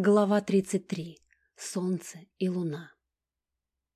Глава 33. Солнце и луна.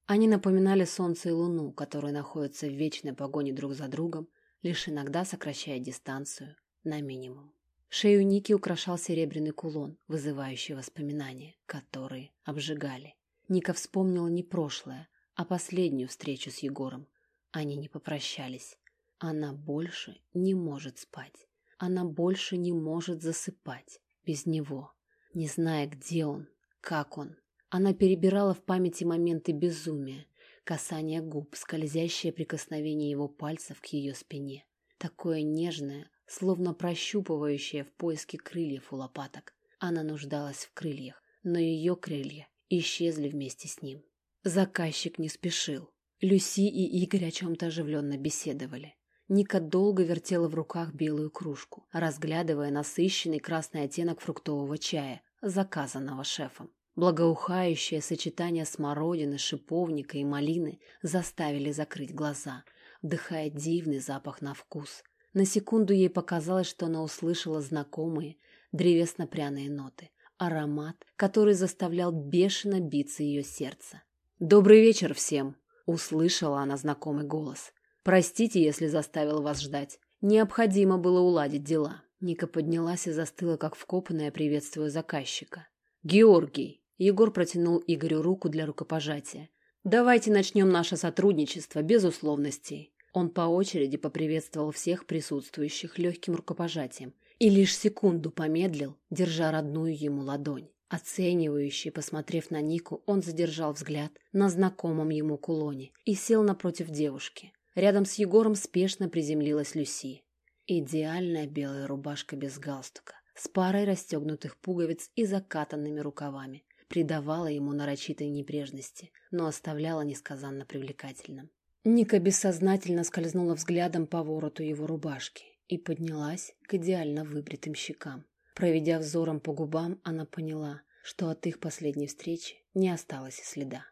Они напоминали солнце и луну, которые находятся в вечной погоне друг за другом, лишь иногда сокращая дистанцию на минимум. Шею Ники украшал серебряный кулон, вызывающий воспоминания, которые обжигали. Ника вспомнила не прошлое, а последнюю встречу с Егором. Они не попрощались. Она больше не может спать. Она больше не может засыпать без него не зная, где он, как он. Она перебирала в памяти моменты безумия, касание губ, скользящее прикосновение его пальцев к ее спине. Такое нежное, словно прощупывающее в поиске крыльев у лопаток. Она нуждалась в крыльях, но ее крылья исчезли вместе с ним. Заказчик не спешил. Люси и Игорь о чем-то оживленно беседовали. Ника долго вертела в руках белую кружку, разглядывая насыщенный красный оттенок фруктового чая, заказанного шефом. Благоухающее сочетание смородины, шиповника и малины заставили закрыть глаза, вдыхая дивный запах на вкус. На секунду ей показалось, что она услышала знакомые древесно-пряные ноты, аромат, который заставлял бешено биться ее сердце. «Добрый вечер всем!» — услышала она знакомый голос. Простите, если заставил вас ждать. Необходимо было уладить дела. Ника поднялась и застыла, как вкопанная, приветствуя заказчика. «Георгий!» Егор протянул Игорю руку для рукопожатия. «Давайте начнем наше сотрудничество без условностей». Он по очереди поприветствовал всех присутствующих легким рукопожатием и лишь секунду помедлил, держа родную ему ладонь. Оценивающий, посмотрев на Нику, он задержал взгляд на знакомом ему кулоне и сел напротив девушки. Рядом с Егором спешно приземлилась Люси. Идеальная белая рубашка без галстука, с парой расстегнутых пуговиц и закатанными рукавами, придавала ему нарочитой небрежности, но оставляла несказанно привлекательным. Ника бессознательно скользнула взглядом по вороту его рубашки и поднялась к идеально выбритым щекам. Проведя взором по губам, она поняла, что от их последней встречи не осталось и следа.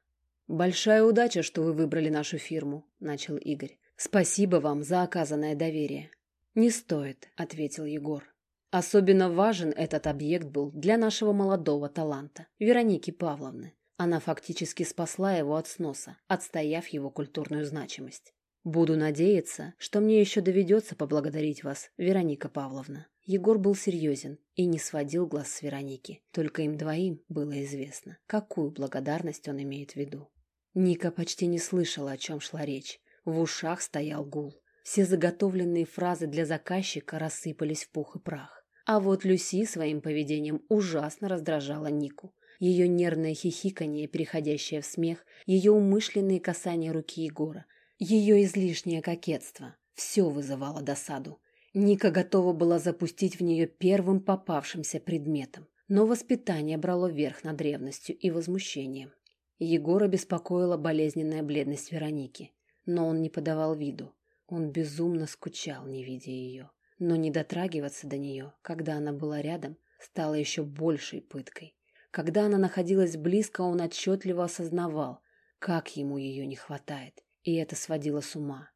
«Большая удача, что вы выбрали нашу фирму», — начал Игорь. «Спасибо вам за оказанное доверие». «Не стоит», — ответил Егор. «Особенно важен этот объект был для нашего молодого таланта, Вероники Павловны. Она фактически спасла его от сноса, отстояв его культурную значимость. Буду надеяться, что мне еще доведется поблагодарить вас, Вероника Павловна». Егор был серьезен и не сводил глаз с Вероники. Только им двоим было известно, какую благодарность он имеет в виду. Ника почти не слышала, о чем шла речь. В ушах стоял гул. Все заготовленные фразы для заказчика рассыпались в пух и прах. А вот Люси своим поведением ужасно раздражала Нику. Ее нервное хихиканье, переходящее в смех, ее умышленные касания руки Егора, ее излишнее кокетство – все вызывало досаду. Ника готова была запустить в нее первым попавшимся предметом, но воспитание брало верх над ревностью и возмущением. Егора беспокоила болезненная бледность Вероники, но он не подавал виду. Он безумно скучал, не видя ее. Но не дотрагиваться до нее, когда она была рядом, стало еще большей пыткой. Когда она находилась близко, он отчетливо осознавал, как ему ее не хватает, и это сводило с ума.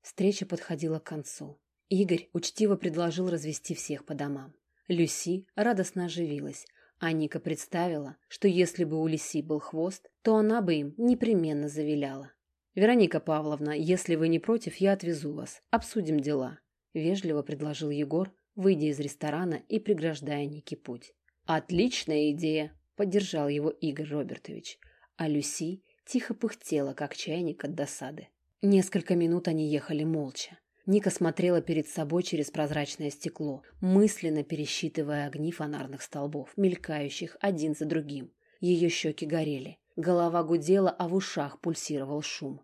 Встреча подходила к концу. Игорь учтиво предложил развести всех по домам. Люси радостно оживилась, а Ника представила, что если бы у лиси был хвост, то она бы им непременно завиляла. «Вероника Павловна, если вы не против, я отвезу вас. Обсудим дела», — вежливо предложил Егор, выйдя из ресторана и преграждая Нике путь. «Отличная идея», — поддержал его Игорь Робертович. А Люси тихо пыхтела, как чайник от досады. Несколько минут они ехали молча. Ника смотрела перед собой через прозрачное стекло, мысленно пересчитывая огни фонарных столбов, мелькающих один за другим. Ее щеки горели. Голова гудела, а в ушах пульсировал шум.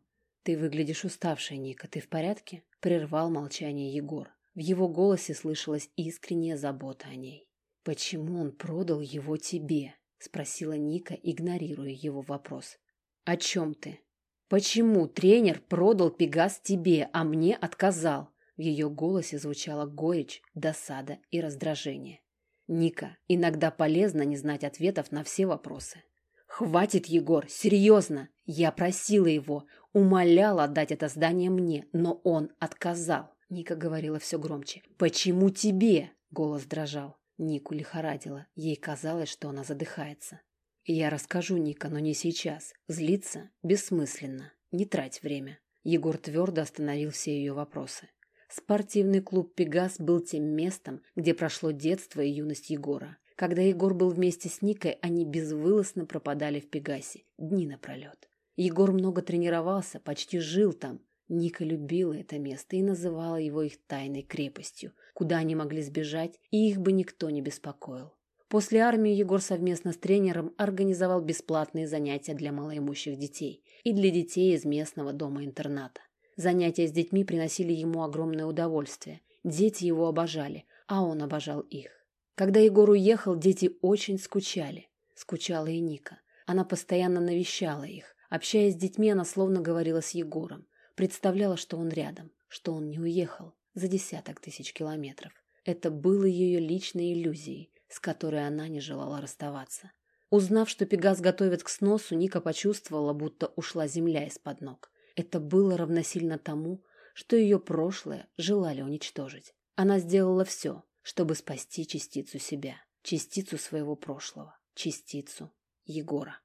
«Ты выглядишь уставшей, Ника. Ты в порядке?» — прервал молчание Егор. В его голосе слышалась искренняя забота о ней. «Почему он продал его тебе?» — спросила Ника, игнорируя его вопрос. «О чем ты?» «Почему тренер продал Пегас тебе, а мне отказал?» В ее голосе звучала горечь, досада и раздражение. «Ника, иногда полезно не знать ответов на все вопросы». «Хватит, Егор, серьезно! Я просила его, умоляла отдать это здание мне, но он отказал». Ника говорила все громче. «Почему тебе?» — голос дрожал. Нику лихорадила, ей казалось, что она задыхается. «Я расскажу, Ника, но не сейчас. Злиться бессмысленно. Не трать время». Егор твердо остановил все ее вопросы. Спортивный клуб «Пегас» был тем местом, где прошло детство и юность Егора. Когда Егор был вместе с Никой, они безвылазно пропадали в «Пегасе» дни напролет. Егор много тренировался, почти жил там. Ника любила это место и называла его их тайной крепостью, куда они могли сбежать, и их бы никто не беспокоил. После армии Егор совместно с тренером организовал бесплатные занятия для малоимущих детей и для детей из местного дома-интерната. Занятия с детьми приносили ему огромное удовольствие. Дети его обожали, а он обожал их. Когда Егор уехал, дети очень скучали. Скучала и Ника. Она постоянно навещала их. Общаясь с детьми, она словно говорила с Егором. Представляла, что он рядом, что он не уехал за десяток тысяч километров. Это было ее личной иллюзией, с которой она не желала расставаться. Узнав, что Пегас готовит к сносу, Ника почувствовала, будто ушла земля из-под ног. Это было равносильно тому, что ее прошлое желали уничтожить. Она сделала все, чтобы спасти частицу себя, частицу своего прошлого, частицу Егора.